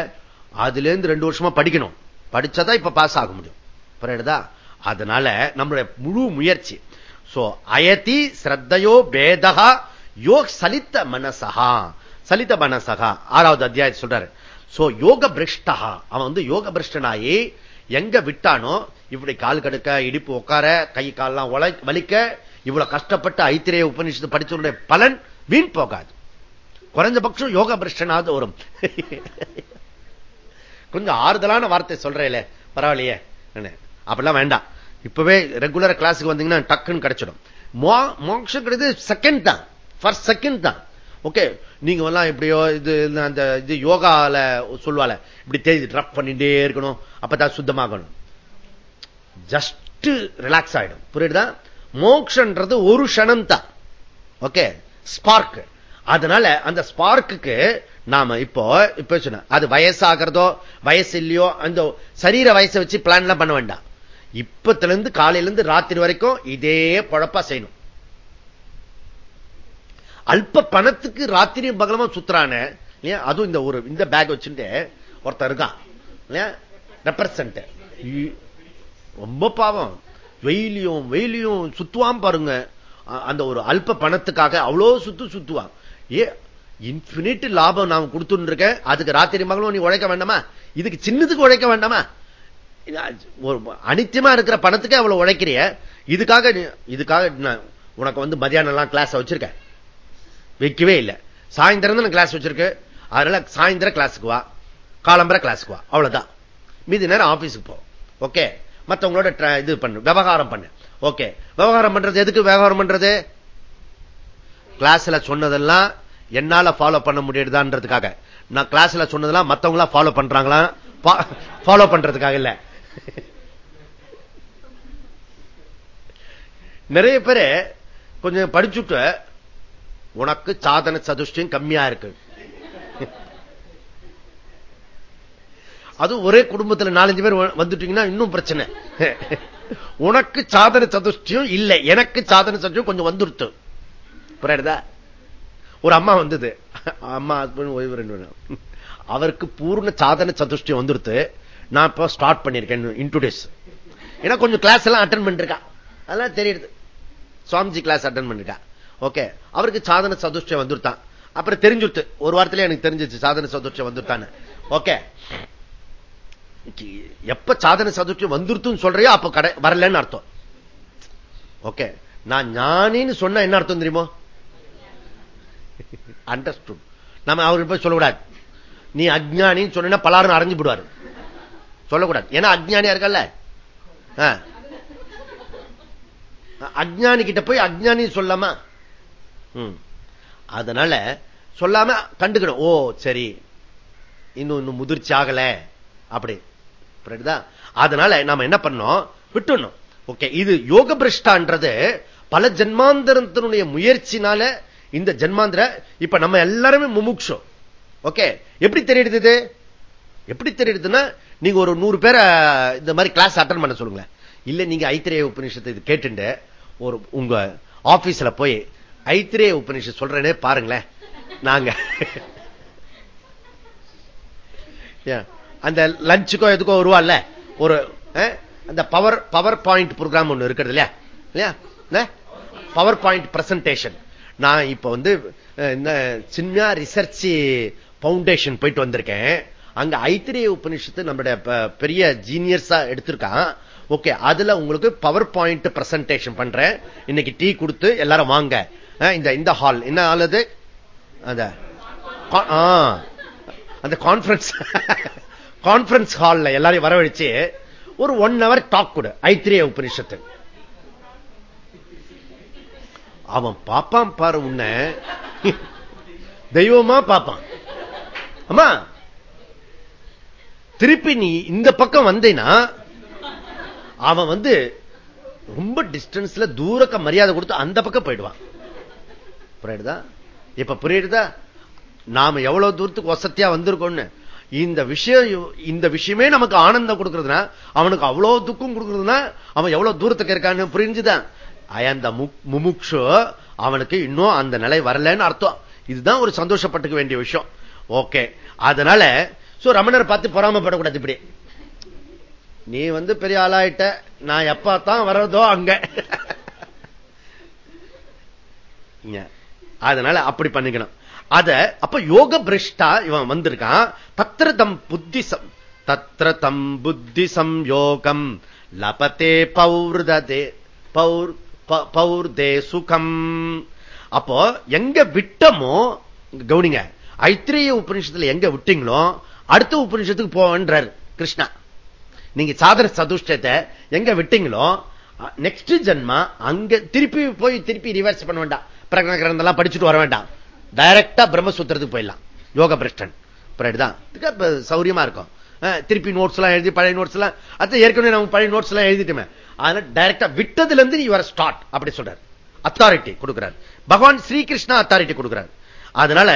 அதுல இருந்து ரெண்டு வருஷமா படிக்கணும். படிச்சாதான் இப்ப பாஸ் ஆக முடியும். புரியுதா? அதனால நம்மளுடைய முழு முயற்சி. சோ அயதி ஸ்ரத்தையோ பேதகா யோக் சலித்த மனசகா சலித்த மனசகா ஆறாவது அத்தியாயம் சொல்றாரு. சோ யோக பிரஷ்டா அவன் வந்து யோக பிரஷ்டனாயி எங்க விட்டானோ இப்படி கால் கடுக்க இடிப்பு உட்கார கை கால்லாம் வலிக்க இவ்வளவு கஷ்டப்பட்டு ஐத்திரைய உபநிஷத்து படிச்சவருடைய பலன் வீண் போகாது. குறைஞ்சபட்சம் யோக பிரஷ்டனாவது வரும். கொஞ்சம் ஆறுதலான வார்த்தை சொல்றேன் பரவாயில்லையே அப்படிலாம் வேண்டாம். இப்பவே ரெகுலர் கிளாஸுக்கு வந்தீங்கன்னா டக்குன்னு கிடைச்சிடும். மோட்சம் கிடையாது செகண்ட் தான். ஃபர்ஸ்ட் செகண்ட் தான். ஓகே நீங்க எல்லாம் எப்படியோ இது அந்த இது யோகால சொல்லுவால இப்படி தேதி ட்ரப் பண்ணிட்டே இருக்கணும் அப்பதான் சுத்தமாகணும். ஜஸ்ட் ரிலாக்ஸ் ஆயிடும். புரியுதா? மோக்ஷன்றது ஒரு க்ஷணம் தான். ஓகே ஸ்பார்க் அதனால அந்த ஸ்பார்க்கு நாம இப்போ இப்ப சொன்ன அது வயசாகிறதோ வயசு இல்லையோ அந்த சரீர வயசை வச்சு பிளான் எல்லாம் பண்ண வேண்டாம். இப்பத்துல இருந்து காலையில இருந்து ராத்திரி வரைக்கும் இதே பழப்பா செய்யணும். அல்ப பணத்துக்கு ராத்திரியும் பகலமா சுத்துறான அதுவும் இந்த ஒரு இந்த பேக் வச்சுட்டு ஒருத்தர் இருக்கான் ரெப்ரசன்ட் ரொம்ப பாவம். வெயிலியும் வெயிலியும் சுத்துவான் பாருங்க. அந்த ஒரு அல்ப பணத்துக்காக அவ்வளோ சுத்து சுத்துவான். ஏ இன்பினிட் லாபம் நான் கொடுத்துட்டு இருக்கேன் அதுக்கு ராத்திரி மகளும் நீ உழைக்க வேண்டாமா? இதுக்கு சின்னதுக்கு உழைக்க வேண்டாமா? ஒரு அனித்தியமா இருக்கிற பணத்துக்கு அவ்வளவு உழைக்கிறிய. இதுக்காக இதுக்காக உனக்கு வந்து மதியானம் எல்லாம் கிளாஸ் வச்சிருக்கேன். வைக்கவே இல்லை. சாயந்தரம் தான் கிளாஸ் வச்சிருக்கு. அதனால சாயந்தரம் கிளாஸுக்கு வா. காலம்பரை கிளாஸுக்கு வா. அவ்வளவுதான். மீதி நேரம் ஆபீஸுக்கு போ. ஓகே மத்தவங்களோட இது பண்ணு. விவகாரம் பண்ணு. ஓகே விவகாரம் பண்றது எதுக்கு விவகாரம் பண்றது? கிளாஸ்ல சொன்னதெல்லாம் என்னால ஃபாலோ பண்ண முடியுதான்றதுக்காக நான் கிளாஸ்ல சொன்னதெல்லாம் மத்தவங்களா ஃபாலோ பண்றாங்களா? ஃபாலோ பண்றதுக்காக இல்ல. நிறைய பேரு கொஞ்சம் படிச்சுட்டு உனக்கு சாதன சதுஷ்டியும் கம்மியா இருக்கு. அது ஒரே குடும்பத்தில் நாலஞ்சு பேர் வந்துட்டீங்கன்னா இன்னும் பிரச்சனை. உனக்கு சாதன சதுஷ்டியும் இல்லை. எனக்கு சாதன சதுஷ்டியும் கொஞ்சம் வந்துருத்து. புரியுதா? ஒரு அம்மா வந்தது. அம்மா ஹஸ்பண்ட் ஓய்வு ரெண்டு அவருக்கு பூர்ண சாதன சதுஷ்டியம் வந்துருத்து. நான் இப்ப ஸ்டார்ட் பண்ணிருக்கேன் இன்ட்ரோடியூஸ் ஏன்னா கொஞ்சம் கிளாஸ் எல்லாம் அட்டன் பண்ணிருக்கா. அதெல்லாம் தெரியுது. சுவாமிஜி கிளாஸ் அட்டன் பண்ணிருக்கா ஓகே அவருக்கு சாதன சதுஷ்டம் வந்துருத்தான். அப்புறம் தெரிஞ்சுட்டு ஒரு வாரத்திலே எனக்கு தெரிஞ்சிச்சு சாதன சதுஷ்டம் வந்துருத்தான்னு ஓகே. எப்ப சாதன சதுஷ்டம் வந்துருத்துன்னு சொல்றியோ அப்ப கடை வரலன்னு அர்த்தம். ஓகே நான் ஞானின்னு சொன்ன என்ன அர்த்தம் தெரியுமோ? அண்டர்ஸ்டுட் நம்ம அவருக்கு போய் சொல்லக்கூடாது. நீ அஜ்ஞானின்னு சொன்னா பலாரும் அரைஞ்சு விடுவாரு சொல்லக்கூடாது. ஏன்னா அஜ்ஞானியா இருக்கல்ல? அஜ்ஞானி கிட்ட போய் அஜ்ஞானி சொல்லாமா அதனால சொல்லாம கண்டுக்கணும். ஓ சரி. இன்னும் இன்னும் முதிர்ச்சி ஆகல அப்படி அதனால நாம என்ன பண்ணோம் விட்டுணும் ஓகே இது யோக பிரஷ்டான்றது பல ஜென்மாந்திரத்தினுடைய முயற்சினால இந்த ஜென்மாந்திர இப்ப நம்ம எல்லாருமே முமுக்ஷம் ஓகே எப்படி தெரியுது எப்படி தெரியுதுன்னா நீங்க ஒரு நூறு பேரை இந்த மாதிரி கிளாஸ் அட்டன் பண்ண சொல்லுங்க இல்ல நீங்க ஐத்திரேய உபநிஷத்தை இது கேட்டுட்டு ஒரு உங்க ஆபீஸ்ல போய் ஐத்திரே உபநிஷம் சொல்றேனே பாருங்களேன். நாங்க. அந்த லஞ்சுக்கோ எதுக்கோ வருவான்ல ஒரு அந்த பவர் பவர் பாயிண்ட் ப்ரோக்ராம் ஒண்ணு இருக்கிறது இல்லையா? இல்லையா? பவர் பாயிண்ட் பிரசன்டேஷன் நான் இப்ப வந்து சின்ன ரிசர்ச் பவுண்டேஷன் போயிட்டு வந்திருக்கேன். அங்க ஐத்திரிய உபனிஷத்து நம்மளுடைய பெரிய ஜீனியர்ஸா எடுத்திருக்கான். ஓகே அதுல உங்களுக்கு பவர் பாயிண்ட் பிரசன்டேஷன் பண்றேன். இன்னைக்கு டீ கொடுத்து எல்லாரும் வாங்க. இந்த இந்த ஹால் என்ன ஹால் அது? அந்த அந்த கான்பரன்ஸ் கான்பரன்ஸ் ஹால்ல எல்லாரையும் வரவழைச்சு ஒரு ஒன் ஹவர் டாக் கூட. ஐத்திரிய உபனிஷத்து அவன் பாப்பான் பாரு உன்ன. தெய்வமா பாப்பான். அம்மா திருப்பி நீ இந்த பக்கம் வந்தேன்னா அவன் வந்து ரொம்ப டிஸ்டன்ஸ்ல தூரக்க மரியாதை கொடுத்து அந்த பக்கம் போயிடுவான். புரியுதா? இப்ப புரியுதா? நாம எவ்வளவு தூரத்துக்கு வசத்தியா வந்திருக்கோம்னு. இந்த விஷயம் இந்த விஷயமே நமக்கு ஆனந்தம் கொடுக்கறதுனா அவனுக்கு அவ்வளவு துக்கம் கொடுக்கறதுனா அவன் எவ்வளவு தூரத்துக்கு இருக்கான்னு புரிஞ்சுதான் அந்த முமுக்ஷு. அவனுக்கு இன்னும் அந்த நிலை வரலன்னு அர்த்தம். இதுதான் ஒரு சந்தோஷப்பட்டுக்க வேண்டிய விஷயம். ஓகே. அதனால ரமணர் பார்த்து பொறாமப்படக்கூடாது இப்படி. நீ வந்து பெரிய ஆளாயிட்ட நான் எப்ப தான் வர்றதோ அங்க. அதனால அப்படி பண்ணிக்கணும். அத அப்ப யோக பிரஷ்டா இவன் வந்திருக்கான். தத்திரதம் புத்தி தத்திரதம் புத்தி சம்யோகம் லபத்தே பௌர்தே பௌர் பௌர்தே சுகம். அப்போ எங்க விட்டமோ கவுனிங்க ஐத்திரிய உபநிஷத்துல எங்க விட்டீங்களோ அடுத்த உபநிஷத்துக்கு போவன்றார் கிருஷ்ணா. நீங்க சாதன சதுஷ்டத்தை எங்க விட்டீங்களோ நெக்ஸ்ட் ஜென்மா அங்க திருப்பி போய் திருப்பி ரிவர்ஸ் பண்ண வேண்டாம். பிரகடன கிரந்தெல்லாம் படிச்சுட்டு வர வேண்டாம். டைரக்டா பிரம்மசூத்திரத்துக்கு போயிடலாம். யோக பிரஷ்டன். சௌரியமா இருக்கும். திருப்பி நோட்ஸ் எல்லாம் எழுதி பழைய நோட்ஸ் எல்லாம் அது ஏற்கனவே நம்ம பழைய நோட்ஸ் எல்லாம் எழுதிட்டுமே. அதனால டைரக்டா விட்டதுல இருந்து யுவர் ஸ்டார்ட் அப்படி சொல்றாரு. அத்தாரிட்டி கொடுக்கிறார். பகவான் ஸ்ரீகிருஷ்ணா அத்தாரிட்டி கொடுக்கிறார். அதனால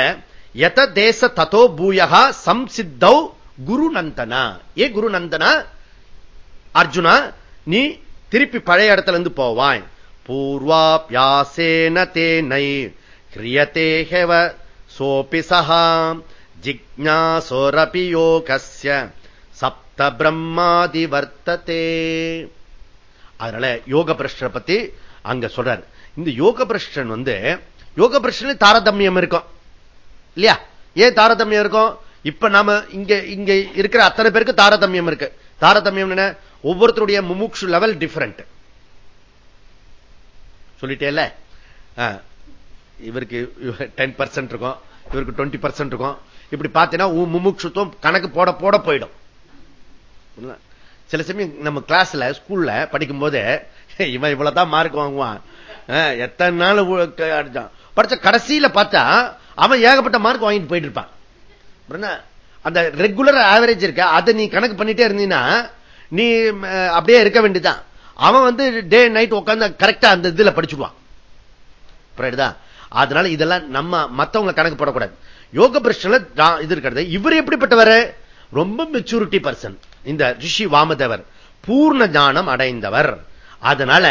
எத தேச ததோ பூயகா சம்சித்தௌ குரு நந்தனா ஏ குரு நந்தனா அர்ஜுனா நீ திருப்பி பழைய இடத்துல இருந்து போவாய். பூர்வாபியாசேன தேனை கிரியதே ஹெவ சோபி சஹா ஜிக்ஞாசோரபி யோகஸ்ய சப்த பிரம்மாதி வர்த்ததே அதனால யோக பிரஷ்டரை பத்தி அங்க சொல்றார். இந்த யோக பிரஷ்டன் வந்து யோக பிரஷ்டன் தாரதமியம் இருக்கும். இல்லையா? ஏன் தாரதமியம் இருக்கும்? இப்ப நாம இங்க இங்க இருக்கிற அத்தனை பேருக்கு தாரதமியம் இருக்கு. தாரதமியம் என்ன? ஒவ்வொருத்தருடைய முமுக்ஷு லெவல் டிஃபரெண்ட் சொல்லிட்டேல இவருக்கு டென் பர்சன்ட் இருக்கும் இவருக்கு டுவெண்ட்டி பர்சன்ட் இருக்கும். இப்படி பார்த்தீங்கன்னா முமுட்சுத்துவம் கணக்கு போட போட போயிடும். சில சமயம் நம்ம கிளாஸ்ல ஸ்கூல்ல படிக்கும் போது இவன் இவ்வளவுதான் மார்க் வாங்குவான். எத்தனை நாள் அடிச்சான். படிச்ச கடைசியில பார்த்தா அவன் ஏகப்பட்ட மார்க் வாங்கிட்டு போயிட்டு இருப்பான் அந்த ரெகுலர் ஆவரேஜ் இருக்க அதை நீ கணக்கு பண்ணிட்டே இருந்தீங்கன்னா நீ அப்படியே இருக்க வேண்டியதான் அவன் வந்து டே நைட் உட்காந்து கரெக்டா அந்த இதுல படிச்சுடுவான். அதனால இதெல்லாம் நம்ம மத்தவங்க கணக்கு போடக்கூடாது. யோக பிரச்சனை இது இருக்கிறது. இவர் எப்படிப்பட்டவர்? ரொம்ப மெச்சூரிட்டி பர்சன் இந்த ரிஷி வாமதேவர் பூர்ண ஞானம் அடைந்தவர். அதனால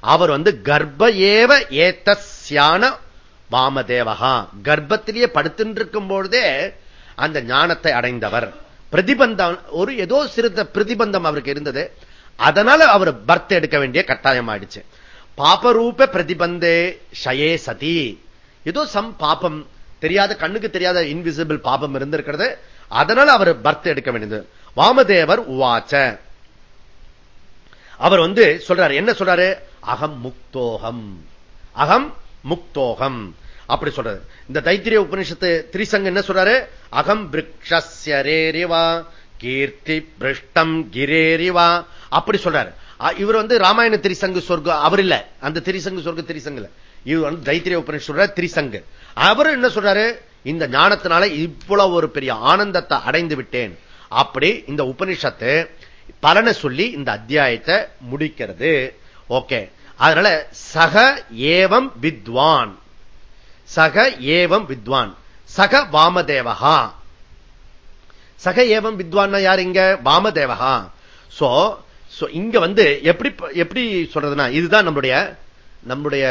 அவர் வந்து கர்ப்ப ஏவ ஏத்தியான வாமதேவகா. கர்ப்பத்திலேயே படுத்துட்டு இருக்கும் பொழுதே அந்த ஞானத்தை அடைந்தவர். பிரதிபந்தம் ஒரு ஏதோ சிறுத்த பிரதிபந்தம் அவருக்கு இருந்தது. அதனால அவர் பர்த் எடுக்க வேண்டிய கட்டாயம் ஆயிடுச்சு பாபரூப பிரதிபந்தே ஷயே சதி. ஏதோ சம் பாபம் தெரியாத கண்ணுக்கு தெரியாத இன்விசிபிள் பாபம் இருந்திருக்கிறது. அதனால அவர் பர்த் எடுக்க வேண்டியது. வாமதேவர் உவாச்ச. அவர் வந்து சொல்றாரு என்ன சொல்றாரு? அகம் முக்தோகம். அகம் முக்தோகம். அப்படி சொல்றது இந்த தைத்திரிய உபனிஷத்து திரிசங்கம் என்ன சொல்றாரு? அகம் பிரிக்ஷரேரிவா கீர்த்தி பிருஷ்டம் கிரேரிவா அப்படி சொல்றாரு. இவர் வந்து ராமாயண திரிசங்கு சொர்க்கம் அவர் இல்ல. அந்த திரிசங்கு சொர்க்க திரிசங்குல இவர் வந்து தைத்திரிய உபனிஷம் சொல்ற திரிசங்கு. அவர் என்ன சொல்றாரு? இந்த ஞானத்தினால இவ்வளவு ஒரு பெரிய ஆனந்தத்தை அடைந்து விட்டேன். அப்படி இந்த உபனிஷத்து பலனை சொல்லி இந்த அத்தியாயத்தை முடிக்கிறது. ஓகே. அதனால சக ஏவம் வித்வான். சக ஏவம் வித்வான். சக வாமதேவகா. சக ஏவம் வித்வான் யார் இங்க? வாமதேவகா. சோ இங்க வந்து எப்படி எப்படி சொல்றதுன்னா இதுதான் நம்முடைய நம்முடைய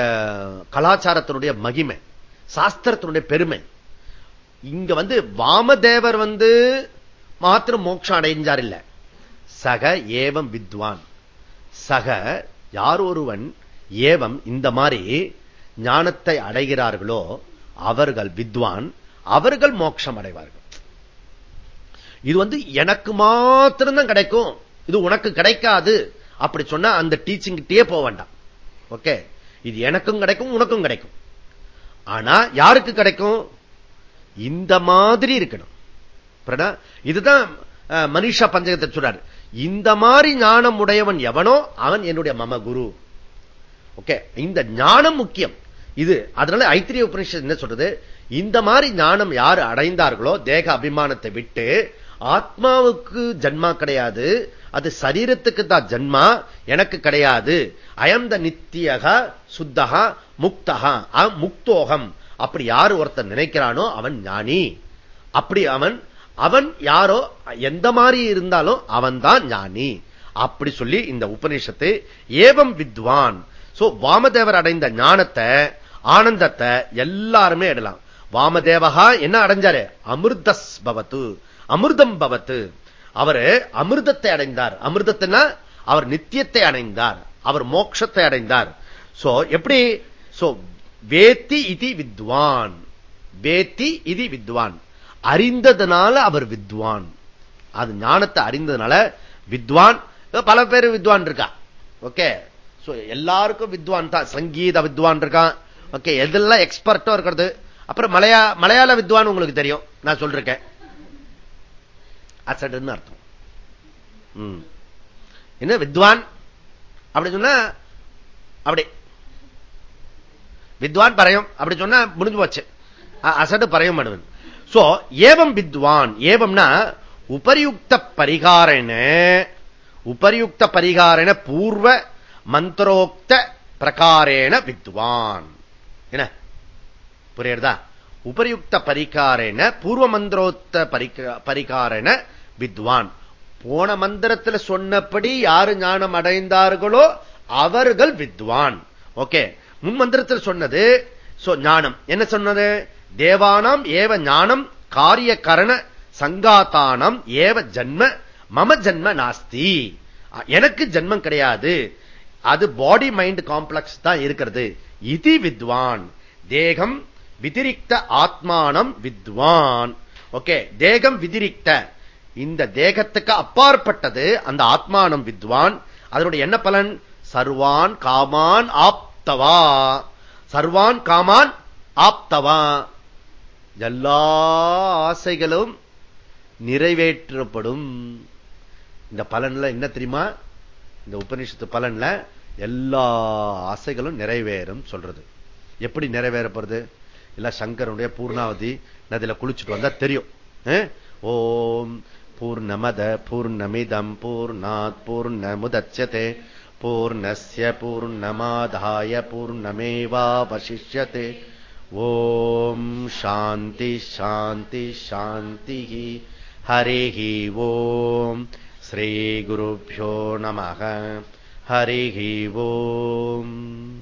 கலாச்சாரத்தினுடைய மகிமை சாஸ்திரத்தினுடைய பெருமை. இங்க வந்து வாமதேவர் வந்து மாத்திரம் மோட்சம் அடைஞ்சார் இல்ல. சக ஏவம் வித்வான். சக யார் ஒருவன் ஏவம் இந்த மாதிரி ஞானத்தை அடைகிறார்களோ அவர்கள் வித்வான் அவர்கள் மோட்சம் அடைவார்கள். இது வந்து எனக்கு மாத்திரம்தான் கிடைக்கும். இது உனக்கு கிடைக்காது. அப்படி சொன்னா அந்த டீச்சிங்கிட்டே போக வேண்டாம். ஓகே இது எனக்கும் கிடைக்கும் உனக்கும் கிடைக்கும். ஆனா யாருக்கு கிடைக்கும்? இந்த மாதிரி இருக்கணும். இதுதான் மனிஷா பஞ்சகத்தை சொல்றாரு. இந்த மாதிரி ஞானம் உடையவன் எவனோ அவன் என்னுடைய மம குரு. ஓகே இந்த ஞானம் முக்கியம். இது அதனால ஐத்திரிய உபனிஷம் என்ன சொல்றது? இந்த மாதிரி ஞானம் யார் அடைந்தார்களோ தேக அபிமானத்தை விட்டு ஆத்மாவுக்கு ஜன்மா கிடையாது. அது சரீரத்துக்கு தான் ஜன்மா. எனக்கு கிடையாது. அயம் த நித்தியக சுத்தகா முக்தகா முக்தோகம். அப்படி யாரு ஒருத்தன் நினைக்கிறானோ அவன் ஞானி. அப்படி அவன் அவன் யாரோ எந்த மாதிரி இருந்தாலும் அவன் தான் ஞானி. அப்படி சொல்லி இந்த உபநிஷத்து ஏவம் வித்வான். சோ வாமதேவர் அடைந்த ஞானத்தை ஆனந்தத்தை எல்லாருமே இடலாம் வாமதேவகா என்ன அடைஞ்சாரு? அமிர்தஸ் பவத்து. அமிர்தம் பவத்து. அவர் அமிர்தத்தை அடைந்தார். அமிர்தத்தினா அவர் நித்தியத்தை அடைந்தார். அவர் மோட்சத்தை அடைந்தார். சோ எப்படி? சோ வேத்தி இது வித்வான். வேத்தி இது வித்வான். அறிந்ததுனால அவர் வித்வான். அது ஞானத்தை அறிந்ததுனால வித்வான். பல பேர் வித்வான் இருக்கா? ஓகே. எல்லாருக்கும் வித்வான் தான். சங்கீத வித்வான் இருக்கான். ஓகே எதெல்லாம் எக்ஸ்பர்ட்டோ இருக்கிறது? அப்புறம் மலையா மலையாள வித்வான் உங்களுக்கு தெரியும். நான் சொல்றேன். அசடுன்னு அர்த்தம். என்ன வித்வான்? அப்படி சொன்னா அப்படி. வித்வான் பறையும் அப்படி சொன்னா முடிஞ்சு போச்சு. அசடு பறையும் மடுவன். சோ ஏவம் வித்வான். ஏவம்னா உபரியுக்த பரிகாரன உபரியுக்த பரிகாரன பூர்வ மந்திரோக்த பிரகாரேன வித்வான். என்ன? புரியுறதா? உபரியுக்த பரிகாரன பூர்வ மந்திரோக்த பரிகாரன வித்வான். போன மந்திரத்தில் சொன்னபடி யாரு ஞானம் அடைந்தார்களோ அவர்கள் வித்வான். ஓகே. முன் மந்திரத்தில் சொன்னது ஞானம். என்ன சொன்னது? தேவானாம் ஏவ ஞானம் காரிய கரண சங்காத்தானம் ஏவ ஜன்ம மம ஜன்ம நாஸ்தி. எனக்கு ஜென்மம் கிடையாது. அது பாடி மைண்ட் காம்ப்ளெக்ஸ் தான் இருக்கிறது. இது வித்வான். தேகம் விதிரிக்த ஆத்மானம் வித்வான். ஓகே. தேகம் விதிரிக்த. இந்த தேகத்துக்கு அப்பாற்பட்டது அந்த ஆத்மானம் வித்வான். அதனுடைய என்ன பலன்? சர்வான் காமான் ஆப்தவா. சர்வான் காமான் ஆப்தவா. எல்லா ஆசைகளும் நிறைவேற்றப்படும். இந்த பலன்ல என்ன தெரியுமா? இந்த உபநிஷத்து பலன்ல எல்லா ஆசைகளும் நிறைவேறும் சொல்றது. எப்படி நிறைவேறப்படுறது இல்ல சங்கருடைய பூர்ணாவதி நதியில குளிச்சுட்டு வந்தா தெரியும். ஓம் पूर्णमद, पूर्णमिदं, पूर्णात् पूर्णमुदच्यते। पूर्णस्य पूर्णमादाय पूर्णमेवावशिष्यते। ॐ शान्ति शान्ति, शान्तिः। हरिः ॐ श्रीगुरुभ्यो नमः। हरिः ॐ।